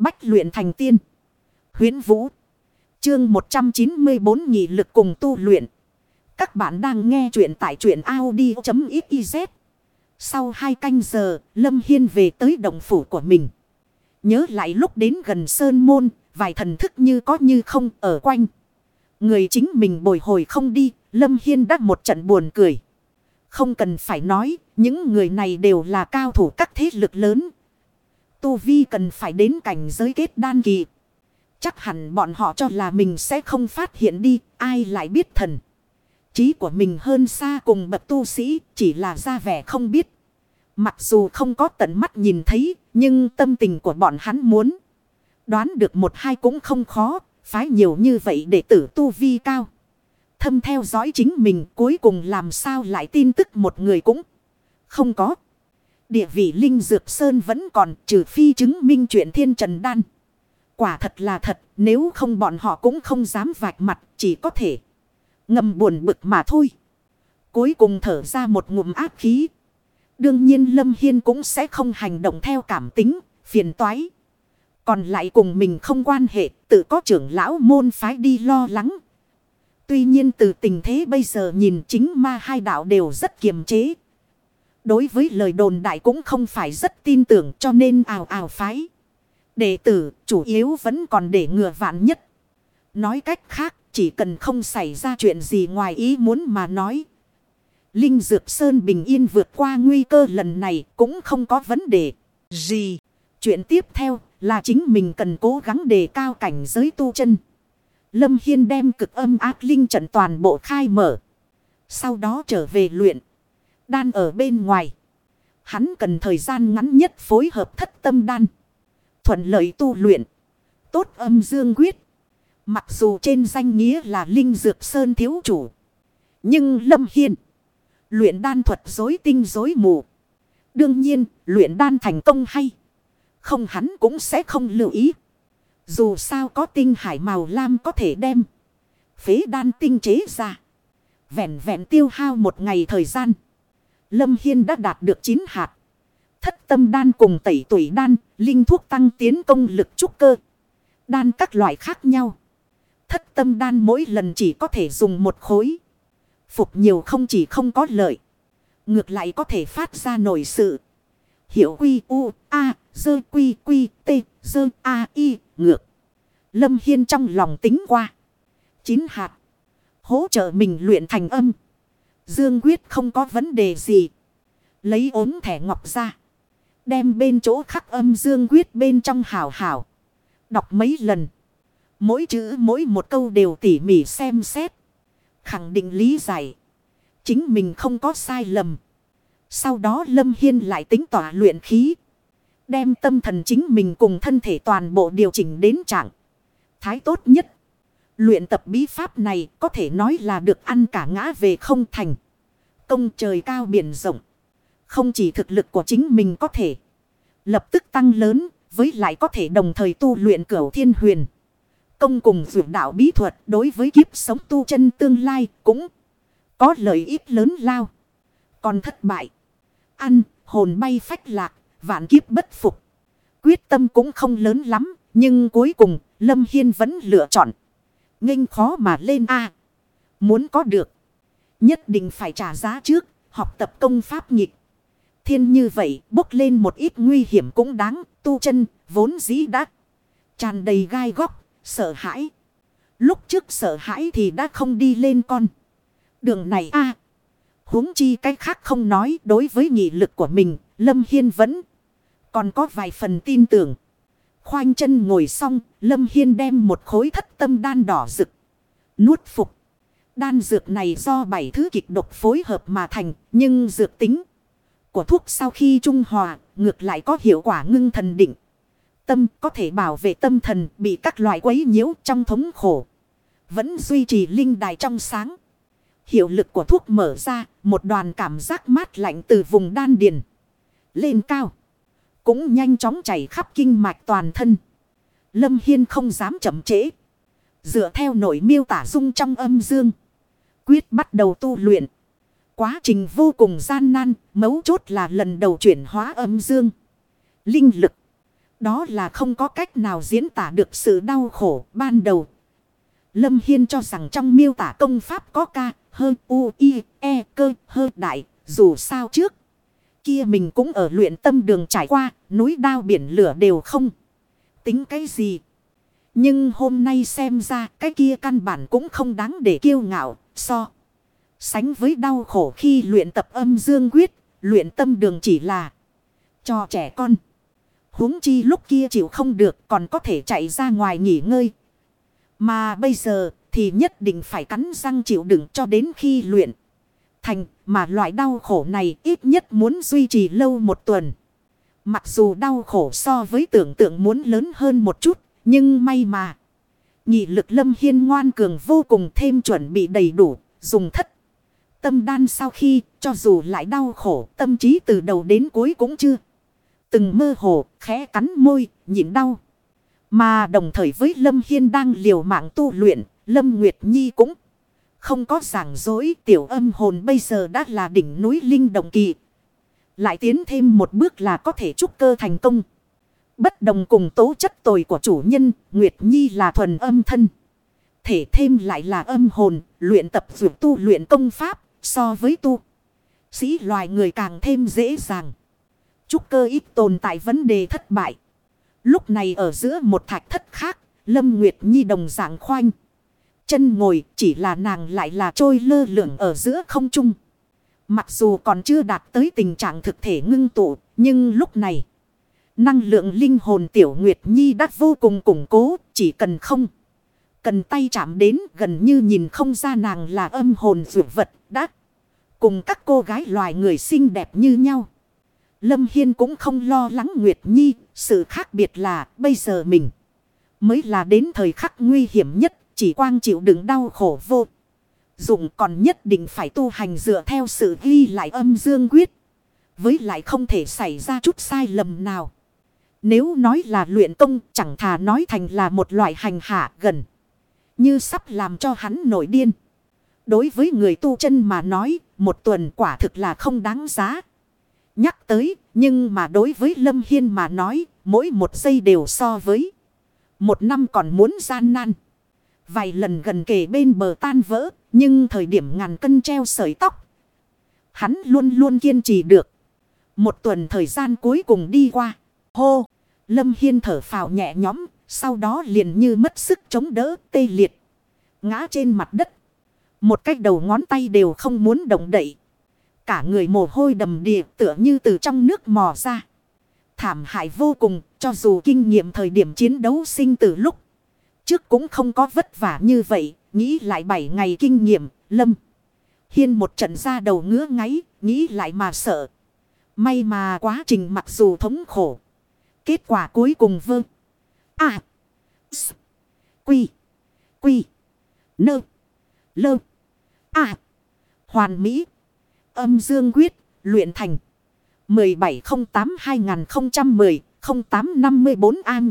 Bách luyện thành tiên. Huyến Vũ. Chương 194 nghị lực cùng tu luyện. Các bạn đang nghe truyện tại truyện Audi.xyz. Sau hai canh giờ, Lâm Hiên về tới động phủ của mình. Nhớ lại lúc đến gần Sơn Môn, vài thần thức như có như không ở quanh. Người chính mình bồi hồi không đi, Lâm Hiên đắc một trận buồn cười. Không cần phải nói, những người này đều là cao thủ các thế lực lớn. Tu Vi cần phải đến cảnh giới kết đan kỳ. Chắc hẳn bọn họ cho là mình sẽ không phát hiện đi, ai lại biết thần. chí của mình hơn xa cùng bậc tu sĩ, chỉ là ra vẻ không biết. Mặc dù không có tận mắt nhìn thấy, nhưng tâm tình của bọn hắn muốn. Đoán được một hai cũng không khó, phái nhiều như vậy để tử tu vi cao. Thâm theo dõi chính mình cuối cùng làm sao lại tin tức một người cũng không có. Địa vị Linh Dược Sơn vẫn còn trừ phi chứng minh chuyện thiên trần đan. Quả thật là thật, nếu không bọn họ cũng không dám vạch mặt, chỉ có thể ngầm buồn bực mà thôi. Cuối cùng thở ra một ngụm áp khí. Đương nhiên Lâm Hiên cũng sẽ không hành động theo cảm tính, phiền toái. Còn lại cùng mình không quan hệ, tự có trưởng lão môn phái đi lo lắng. Tuy nhiên từ tình thế bây giờ nhìn chính ma hai đạo đều rất kiềm chế. Đối với lời đồn đại cũng không phải rất tin tưởng cho nên ào ào phái. Đệ tử chủ yếu vẫn còn để ngừa vạn nhất. Nói cách khác, chỉ cần không xảy ra chuyện gì ngoài ý muốn mà nói. Linh Dược Sơn bình yên vượt qua nguy cơ lần này cũng không có vấn đề gì. Chuyện tiếp theo là chính mình cần cố gắng đề cao cảnh giới tu chân. Lâm Hiên đem cực âm ác linh trận toàn bộ khai mở. Sau đó trở về luyện. Đan ở bên ngoài. Hắn cần thời gian ngắn nhất phối hợp thất tâm đan. Thuận lợi tu luyện. Tốt âm dương quyết. Mặc dù trên danh nghĩa là Linh Dược Sơn thiếu chủ. Nhưng Lâm Hiên. Luyện đan thuật dối tinh dối mù. Đương nhiên, luyện đan thành công hay. Không hắn cũng sẽ không lưu ý. Dù sao có tinh hải màu lam có thể đem. Phế đan tinh chế ra. Vẹn vẹn tiêu hao một ngày thời gian. Lâm Hiên đã đạt được 9 hạt. Thất tâm đan cùng tẩy tuổi đan, linh thuốc tăng tiến công lực trúc cơ. Đan các loại khác nhau. Thất tâm đan mỗi lần chỉ có thể dùng một khối. Phục nhiều không chỉ không có lợi. Ngược lại có thể phát ra nổi sự. Hiểu quy u a dơ quy quy t dơ a y ngược. Lâm Hiên trong lòng tính qua. Chín hạt. Hỗ trợ mình luyện thành âm. Dương quyết không có vấn đề gì. Lấy ốm thẻ ngọc ra. Đem bên chỗ khắc âm dương quyết bên trong hảo hảo. Đọc mấy lần. Mỗi chữ mỗi một câu đều tỉ mỉ xem xét. Khẳng định lý giải. Chính mình không có sai lầm. Sau đó Lâm Hiên lại tính tỏa luyện khí. Đem tâm thần chính mình cùng thân thể toàn bộ điều chỉnh đến trạng. Thái tốt nhất. Luyện tập bí pháp này có thể nói là được ăn cả ngã về không thành. Công trời cao biển rộng. Không chỉ thực lực của chính mình có thể lập tức tăng lớn, với lại có thể đồng thời tu luyện cửu thiên huyền. Công cùng vượt đạo bí thuật đối với kiếp sống tu chân tương lai cũng có lợi ích lớn lao. Còn thất bại, ăn, hồn bay phách lạc, vạn kiếp bất phục. Quyết tâm cũng không lớn lắm, nhưng cuối cùng Lâm Hiên vẫn lựa chọn nghênh khó mà lên A. muốn có được, nhất định phải trả giá trước, học tập công pháp nghịch. Thiên như vậy bốc lên một ít nguy hiểm cũng đáng tu chân vốn dĩ đã tràn đầy gai góc sợ hãi. Lúc trước sợ hãi thì đã không đi lên con đường này a. Huống chi cái khác không nói đối với nghị lực của mình lâm hiên vẫn còn có vài phần tin tưởng khoanh chân ngồi xong lâm hiên đem một khối thất tâm đan đỏ rực nuốt phục đan dược này do bảy thứ kịch độc phối hợp mà thành nhưng dược tính của thuốc sau khi trung hòa, ngược lại có hiệu quả ngưng thần định. Tâm có thể bảo vệ tâm thần bị các loại quấy nhiễu trong thống khổ. Vẫn duy trì linh đài trong sáng. Hiệu lực của thuốc mở ra, một đoàn cảm giác mát lạnh từ vùng đan điền. Lên cao. Cũng nhanh chóng chảy khắp kinh mạch toàn thân. Lâm Hiên không dám chậm trễ. Dựa theo nội miêu tả dung trong âm dương. Quyết bắt đầu tu luyện. Quá trình vô cùng gian nan, mấu chốt là lần đầu chuyển hóa âm dương. Linh lực. Đó là không có cách nào diễn tả được sự đau khổ ban đầu. Lâm Hiên cho rằng trong miêu tả công pháp có ca, hơn u, i, e, cơ, hơn đại, dù sao trước. Kia mình cũng ở luyện tâm đường trải qua, núi đao biển lửa đều không. Tính cái gì? Nhưng hôm nay xem ra cái kia căn bản cũng không đáng để kiêu ngạo, so. Sánh với đau khổ khi luyện tập âm dương quyết, luyện tâm đường chỉ là cho trẻ con. huống chi lúc kia chịu không được còn có thể chạy ra ngoài nghỉ ngơi. Mà bây giờ thì nhất định phải cắn răng chịu đựng cho đến khi luyện. Thành, mà loại đau khổ này ít nhất muốn duy trì lâu một tuần. Mặc dù đau khổ so với tưởng tượng muốn lớn hơn một chút. Nhưng may mà. Nhị lực lâm hiên ngoan cường vô cùng thêm chuẩn bị đầy đủ. Dùng thất. Tâm đan sau khi, cho dù lại đau khổ, tâm trí từ đầu đến cuối cũng chưa. Từng mơ hồ, khẽ cắn môi, nhịn đau. Mà đồng thời với Lâm Hiên đang liều mạng tu luyện. Lâm Nguyệt Nhi cũng không có giảng dối. Tiểu âm hồn bây giờ đã là đỉnh núi Linh động Kỳ. Lại tiến thêm một bước là có thể trúc cơ thành công. Bất đồng cùng tố chất tồi của chủ nhân, Nguyệt Nhi là thuần âm thân. Thể thêm lại là âm hồn, luyện tập vượt tu luyện công pháp, so với tu. Sĩ loài người càng thêm dễ dàng. Trúc cơ ít tồn tại vấn đề thất bại. Lúc này ở giữa một thạch thất khác, Lâm Nguyệt Nhi đồng dạng khoanh. Chân ngồi chỉ là nàng lại là trôi lơ lửng ở giữa không trung. Mặc dù còn chưa đạt tới tình trạng thực thể ngưng tụ, nhưng lúc này... Năng lượng linh hồn tiểu Nguyệt Nhi đã vô cùng củng cố, chỉ cần không. Cần tay chạm đến gần như nhìn không ra nàng là âm hồn dụ vật đã. Cùng các cô gái loài người xinh đẹp như nhau. Lâm Hiên cũng không lo lắng Nguyệt Nhi, sự khác biệt là bây giờ mình. Mới là đến thời khắc nguy hiểm nhất, chỉ quang chịu đựng đau khổ vô. Dụng còn nhất định phải tu hành dựa theo sự ghi lại âm dương quyết. Với lại không thể xảy ra chút sai lầm nào. Nếu nói là luyện công chẳng thà nói thành là một loại hành hạ gần. Như sắp làm cho hắn nổi điên. Đối với người tu chân mà nói, một tuần quả thực là không đáng giá. Nhắc tới, nhưng mà đối với Lâm Hiên mà nói, mỗi một giây đều so với. Một năm còn muốn gian nan. Vài lần gần kề bên bờ tan vỡ, nhưng thời điểm ngàn cân treo sợi tóc. Hắn luôn luôn kiên trì được. Một tuần thời gian cuối cùng đi qua. Hô! Lâm Hiên thở phào nhẹ nhõm, sau đó liền như mất sức chống đỡ tê liệt. Ngã trên mặt đất. Một cách đầu ngón tay đều không muốn động đậy. Cả người mồ hôi đầm đìa tựa như từ trong nước mò ra. Thảm hại vô cùng cho dù kinh nghiệm thời điểm chiến đấu sinh từ lúc. Trước cũng không có vất vả như vậy. Nghĩ lại 7 ngày kinh nghiệm. Lâm. Hiên một trận ra đầu ngứa ngáy. Nghĩ lại mà sợ. May mà quá trình mặc dù thống khổ. Kết quả cuối cùng vương À. S. Quy. Quy. Nơ. Lơ. À. Hoàn Mỹ. Âm dương quyết. Luyện thành. 1708-2010-0854 An.